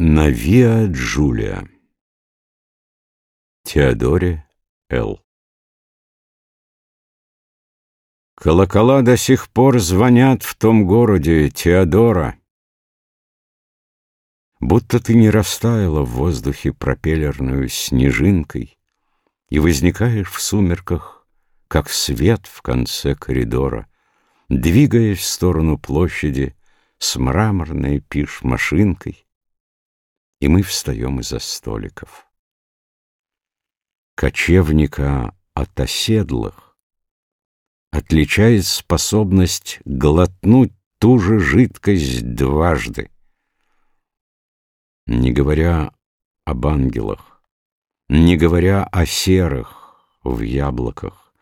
На Виа Джулия Теодоре Л. Колокола до сих пор звонят в том городе, Теодора. Будто ты не растаяла в воздухе пропеллерную снежинкой И возникаешь в сумерках, как свет в конце коридора, Двигаясь в сторону площади с мраморной пиш-машинкой, и мы встаем из-за столиков. Кочевника от оседлых отличает способность глотнуть ту же жидкость дважды. Не говоря об ангелах, не говоря о серых в яблоках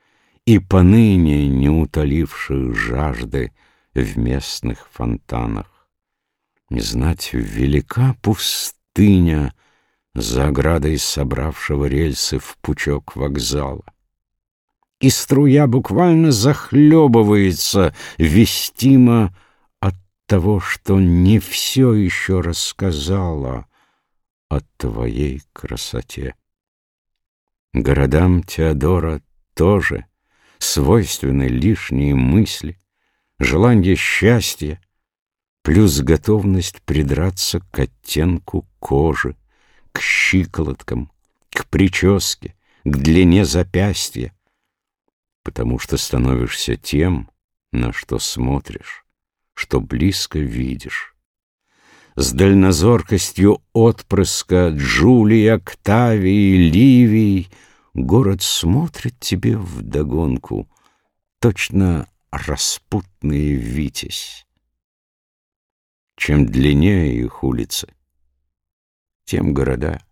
и поныне не утоливших жажды в местных фонтанах, не знать, велика пустота, пустыня за оградой собравшего рельсы в пучок вокзала. И струя буквально захлебывается, вестимо от того, что не все еще рассказала о твоей красоте. Городам Теодора тоже свойственны лишние мысли, желание счастья, плюс готовность придраться к оттенку кожи, к щиколоткам, к прическе, к длине запястья, потому что становишься тем, на что смотришь, что близко видишь. С дальнозоркостью отпрыска Джулии, Октавии, Ливии город смотрит тебе вдогонку, точно распутный витязь. Чем длиннее их улицы, тем города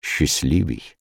счастливей.